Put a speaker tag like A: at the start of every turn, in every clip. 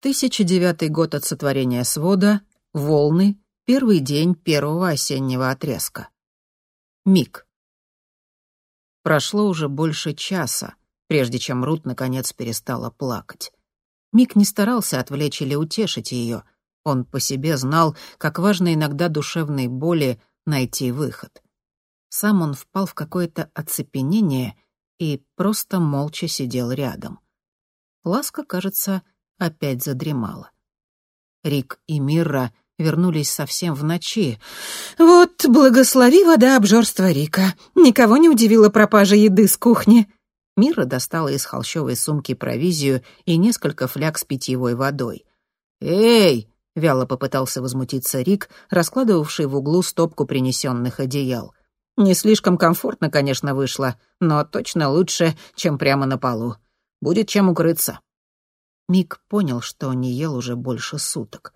A: 1009 год от сотворения свода, волны, первый день первого осеннего отрезка. Миг. Прошло уже больше часа, прежде чем Рут наконец перестала плакать. Мик не старался отвлечь или утешить ее. Он по себе знал, как важно иногда душевной боли найти выход. Сам он впал в какое-то оцепенение и просто молча сидел рядом. Ласка, кажется, опять задремала. Рик и Мирра вернулись совсем в ночи. «Вот, благослови вода обжорства Рика. Никого не удивила пропажа еды с кухни». Мира достала из холщовой сумки провизию и несколько фляг с питьевой водой. «Эй!» — вяло попытался возмутиться Рик, раскладывавший в углу стопку принесенных одеял. «Не слишком комфортно, конечно, вышло, но точно лучше, чем прямо на полу. Будет чем укрыться». Мик понял, что не ел уже больше суток.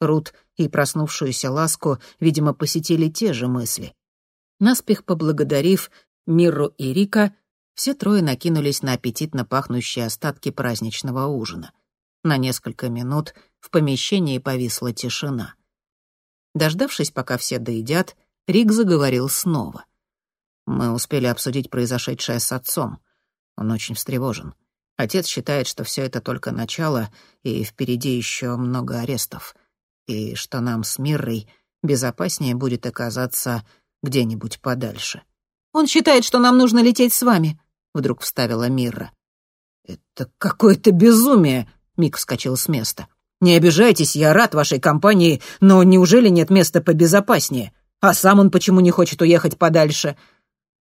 A: Рут и проснувшуюся ласку, видимо, посетили те же мысли. Наспех поблагодарив Мирру и Рика, все трое накинулись на аппетитно пахнущие остатки праздничного ужина. На несколько минут в помещении повисла тишина. Дождавшись, пока все доедят, Рик заговорил снова. «Мы успели обсудить произошедшее с отцом. Он очень встревожен. Отец считает, что все это только начало, и впереди еще много арестов. И что нам с Миррой безопаснее будет оказаться где-нибудь подальше. «Он считает, что нам нужно лететь с вами», — вдруг вставила Мирра. «Это какое-то безумие», — Мик вскочил с места. «Не обижайтесь, я рад вашей компании, но неужели нет места побезопаснее? А сам он почему не хочет уехать подальше?»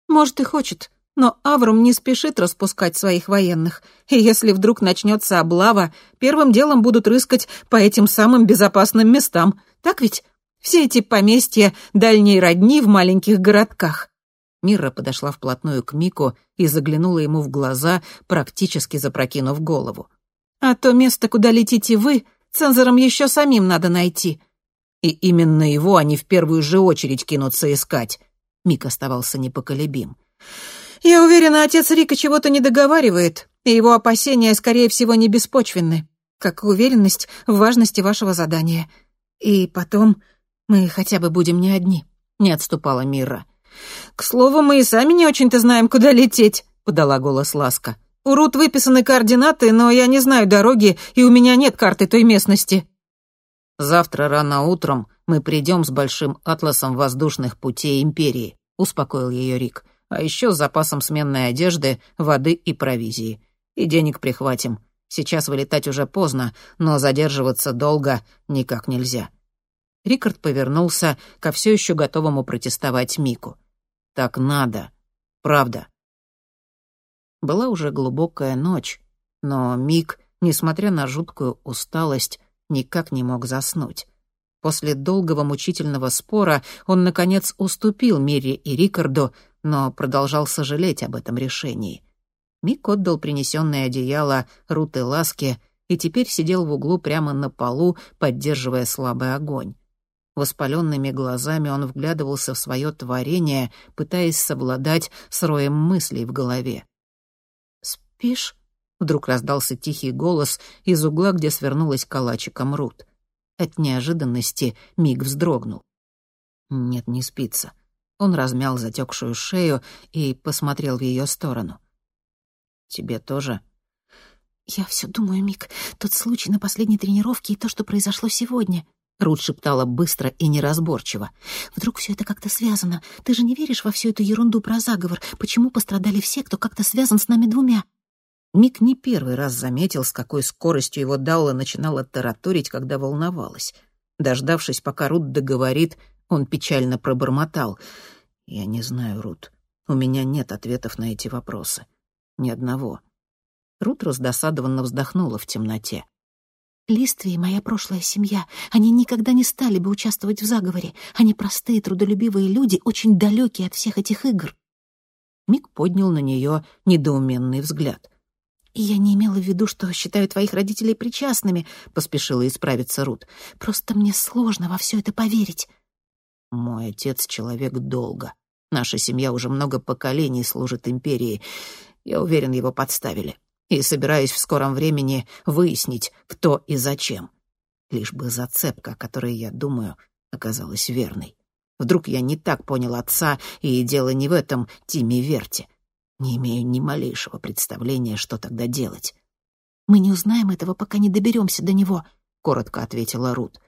A: «Может, и хочет, но Аврум не спешит распускать своих военных, и если вдруг начнется облава, первым делом будут рыскать по этим самым безопасным местам. Так ведь? Все эти поместья дальней родни в маленьких городках. Мира подошла вплотную к Мику и заглянула ему в глаза, практически запрокинув голову. «А то место, куда летите вы, цензорам еще самим надо найти». «И именно его они в первую же очередь кинутся искать», — Мик оставался непоколебим. «Я уверена, отец Рика чего-то не договаривает, и его опасения, скорее всего, не беспочвенны, как и уверенность в важности вашего задания. И потом мы хотя бы будем не одни», — не отступала Мира. «К слову, мы и сами не очень-то знаем, куда лететь», — подала голос Ласка. «У Рут выписаны координаты, но я не знаю дороги, и у меня нет карты той местности». «Завтра рано утром мы придем с большим атласом воздушных путей Империи», — успокоил ее Рик а еще с запасом сменной одежды, воды и провизии. И денег прихватим. Сейчас вылетать уже поздно, но задерживаться долго никак нельзя». Рикард повернулся ко все еще готовому протестовать Мику. «Так надо. Правда». Была уже глубокая ночь, но Мик, несмотря на жуткую усталость, никак не мог заснуть. После долгого мучительного спора он, наконец, уступил Мире и Рикарду, но продолжал сожалеть об этом решении. Мик отдал принесенное одеяло Рут и Ласке и теперь сидел в углу прямо на полу, поддерживая слабый огонь. Воспаленными глазами он вглядывался в свое творение, пытаясь совладать с роем мыслей в голове. «Спишь?» — вдруг раздался тихий голос из угла, где свернулась калачиком Рут. От неожиданности Миг вздрогнул. «Нет, не спится. Он размял затекшую шею и посмотрел в ее сторону. «Тебе тоже?» «Я все думаю, Мик, тот случай на последней тренировке и то, что произошло сегодня», Рут шептала быстро и неразборчиво. «Вдруг все это как-то связано? Ты же не веришь во всю эту ерунду про заговор? Почему пострадали все, кто как-то связан с нами двумя?» Мик не первый раз заметил, с какой скоростью его Далла начинала тараторить, когда волновалась. Дождавшись, пока Рут договорит, он печально пробормотал. «Я не знаю, Рут. У меня нет ответов на эти вопросы. Ни одного». Рут раздосадованно вздохнула в темноте. Листвия моя прошлая семья, они никогда не стали бы участвовать в заговоре. Они простые, трудолюбивые люди, очень далекие от всех этих игр». Мик поднял на нее недоуменный взгляд. «Я не имела в виду, что считаю твоих родителей причастными», — поспешила исправиться Рут. «Просто мне сложно во все это поверить». Мой отец — человек долго. Наша семья уже много поколений служит империи. Я уверен, его подставили. и собираюсь в скором времени выяснить, кто и зачем. Лишь бы зацепка, о которой я думаю, оказалась верной. Вдруг я не так понял отца, и дело не в этом Тиме Верте. Не имею ни малейшего представления, что тогда делать.
B: «Мы не узнаем этого, пока не доберемся до него», — коротко ответила Рут.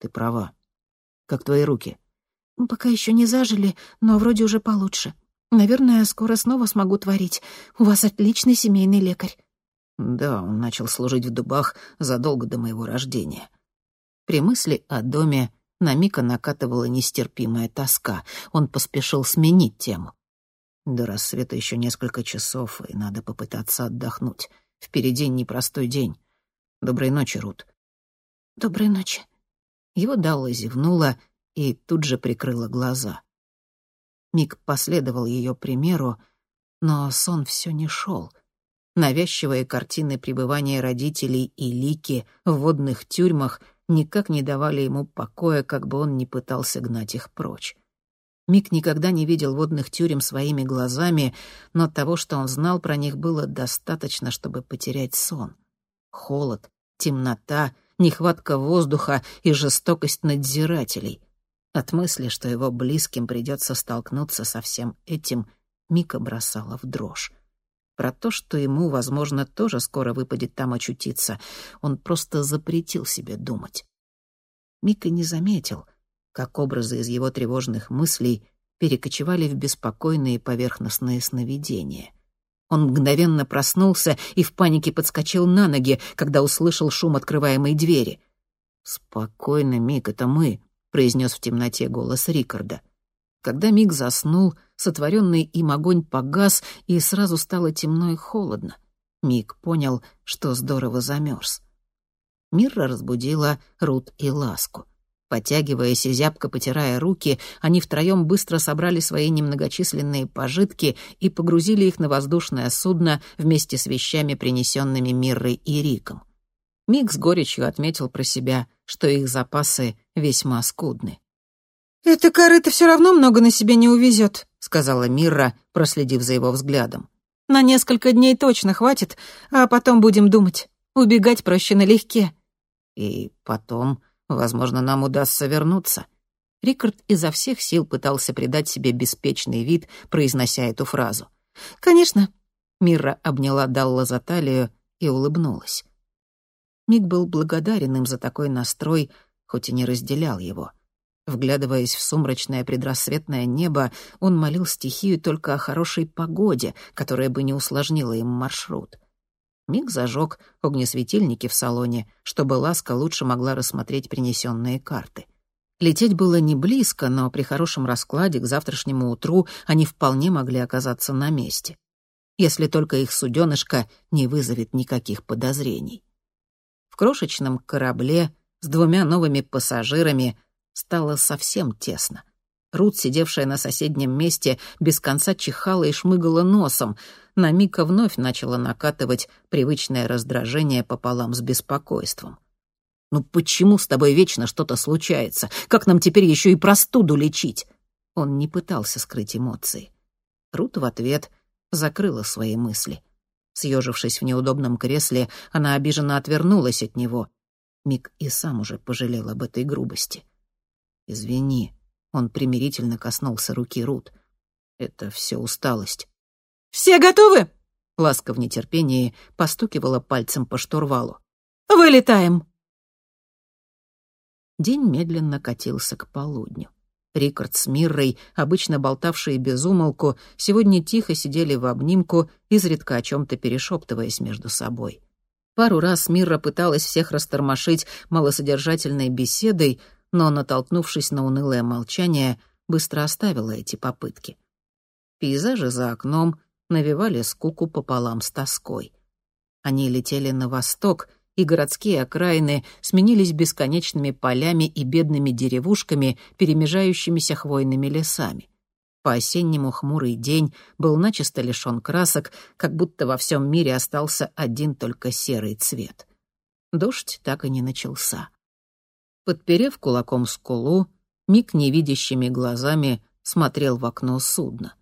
A: «Ты права. Как твои руки?»
B: «Пока еще не зажили, но вроде уже получше. Наверное, скоро снова смогу творить. У вас отличный семейный лекарь».
A: Да, он начал служить в дубах задолго до моего рождения. При мысли о доме на Мика накатывала нестерпимая тоска. Он поспешил сменить тему. До рассвета еще несколько часов, и надо попытаться отдохнуть. Впереди непростой день. Доброй ночи, Рут.
B: Доброй ночи.
A: Его Далла зевнула и тут же прикрыла глаза. Мик последовал ее примеру, но сон все не шел. Навязчивые картины пребывания родителей и Лики в водных тюрьмах никак не давали ему покоя, как бы он ни пытался гнать их прочь. Мик никогда не видел водных тюрем своими глазами, но того, что он знал про них, было достаточно, чтобы потерять сон. Холод, темнота, нехватка воздуха и жестокость надзирателей. От мысли, что его близким придется столкнуться со всем этим, Мика бросала в дрожь. Про то, что ему, возможно, тоже скоро выпадет там очутиться, он просто запретил себе думать. Мика не заметил, как образы из его тревожных мыслей перекочевали в беспокойные поверхностные сновидения. Он мгновенно проснулся и в панике подскочил на ноги, когда услышал шум открываемой двери. «Спокойно, Мик, это мы», — произнес в темноте голос Рикарда. Когда Мик заснул, сотворенный им огонь погас, и сразу стало темно и холодно. Мик понял, что здорово замерз. Мирра разбудила Рут и Ласку. Потягиваясь и зябко потирая руки, они втроем быстро собрали свои немногочисленные пожитки и погрузили их на воздушное судно вместе с вещами, принесенными Миррой и Риком. Мик с горечью отметил про себя, что их запасы весьма скудны.
B: «Эта корыта все равно много на себе не увезет», —
A: сказала Мирра, проследив за его взглядом.
B: «На несколько дней точно хватит, а потом будем думать. Убегать проще налегке».
A: «И потом, возможно, нам удастся вернуться». Рикард изо всех сил пытался придать себе беспечный вид, произнося эту фразу.
B: «Конечно».
A: Мирра обняла Далла за талию и улыбнулась. Мик был благодарен им за такой настрой, хоть и не разделял его. Вглядываясь в сумрачное предрассветное небо, он молил стихию только о хорошей погоде, которая бы не усложнила им маршрут. Миг зажег огнесветильники в салоне, чтобы Ласка лучше могла рассмотреть принесенные карты. Лететь было не близко, но при хорошем раскладе к завтрашнему утру они вполне могли оказаться на месте. Если только их суденышко не вызовет никаких подозрений. В крошечном корабле с двумя новыми пассажирами стало совсем тесно. Рут, сидевшая на соседнем месте, без конца чихала и шмыгала носом. На Мика вновь начала накатывать привычное раздражение пополам с беспокойством. «Ну почему с тобой вечно что-то случается? Как нам теперь еще и простуду лечить?» Он не пытался скрыть эмоции. Рут в ответ закрыла свои мысли. Съежившись в неудобном кресле, она обиженно отвернулась от него. Мик и сам уже пожалел об этой грубости. «Извини», — он примирительно коснулся руки Рут. «Это все усталость».
B: «Все готовы?»
A: — ласка в нетерпении постукивала пальцем по штурвалу.
B: «Вылетаем!»
A: День медленно катился к полудню. Рикард с Миррой, обычно болтавшие без умолку, сегодня тихо сидели в обнимку, изредка о чем-то перешептываясь между собой. Пару раз Мирра пыталась всех растормошить малосодержательной беседой, но, натолкнувшись на унылое молчание, быстро оставила эти попытки. Пейзажи за окном навевали скуку пополам с тоской. Они летели на восток, и городские окраины сменились бесконечными полями и бедными деревушками, перемежающимися хвойными лесами. По-осеннему хмурый день был начисто лишён красок, как будто во всем мире остался один только серый цвет. Дождь так и не начался. Подперев кулаком скулу, Мик невидящими глазами смотрел в окно судна.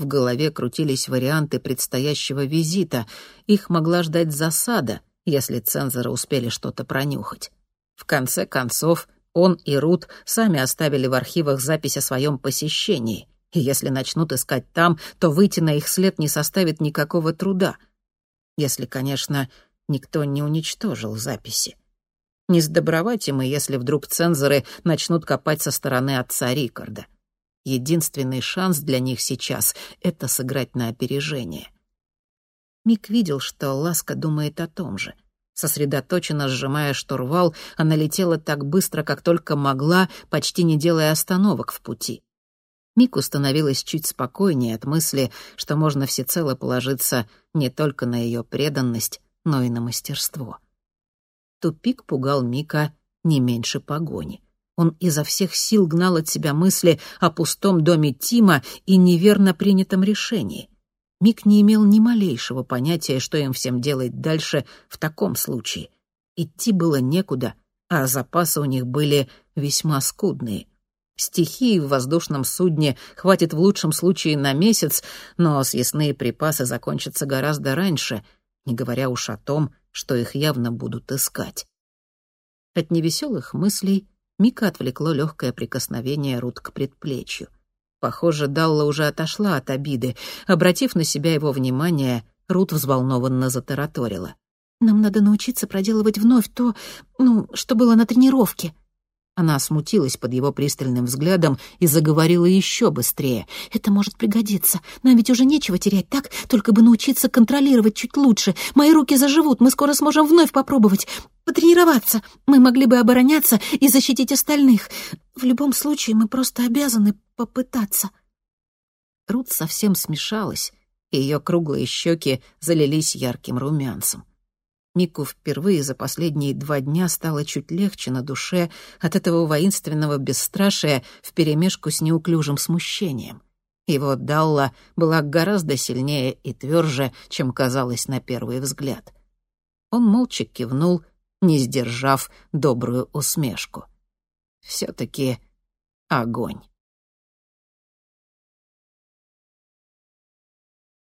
A: В голове крутились варианты предстоящего визита. Их могла ждать засада, если цензоры успели что-то пронюхать. В конце концов, он и Рут сами оставили в архивах запись о своем посещении, и если начнут искать там, то выйти на их след не составит никакого труда. Если, конечно, никто не уничтожил записи. Не сдобровать им, и если вдруг цензоры начнут копать со стороны отца Рикарда. Единственный шанс для них сейчас — это сыграть на опережение. Мик видел, что Ласка думает о том же — Сосредоточенно сжимая штурвал, она летела так быстро, как только могла, почти не делая остановок в пути. Мику становилось чуть спокойнее от мысли, что можно всецело положиться не только на ее преданность, но и на мастерство. Тупик пугал Мика не меньше погони. Он изо всех сил гнал от себя мысли о пустом доме Тима и неверно принятом решении. Мик не имел ни малейшего понятия, что им всем делать дальше в таком случае. Идти было некуда, а запасы у них были весьма скудные. Стихии в воздушном судне хватит в лучшем случае на месяц, но съестные припасы закончатся гораздо раньше, не говоря уж о том, что их явно будут искать. От невеселых мыслей Мика отвлекло легкое прикосновение Рут к предплечью — Похоже, Далла уже отошла от обиды. Обратив на себя его внимание, Рут взволнованно затараторила.
B: «Нам надо научиться проделывать вновь то, ну, что было на тренировке».
A: Она смутилась под его пристальным взглядом и заговорила еще быстрее.
B: «Это может пригодиться. Нам ведь уже нечего терять, так? Только бы научиться контролировать чуть лучше. Мои руки заживут, мы скоро сможем вновь попробовать. Потренироваться. Мы могли бы обороняться и защитить остальных. В любом случае, мы просто обязаны попытаться».
A: Рут совсем смешалась, и ее круглые щеки залились ярким румянцем. Мику впервые за последние два дня стало чуть легче на душе от этого воинственного бесстрашия вперемешку с неуклюжим смущением. Его Далла была гораздо сильнее и тверже, чем казалось на первый взгляд. Он молча кивнул, не сдержав добрую усмешку. Все-таки огонь.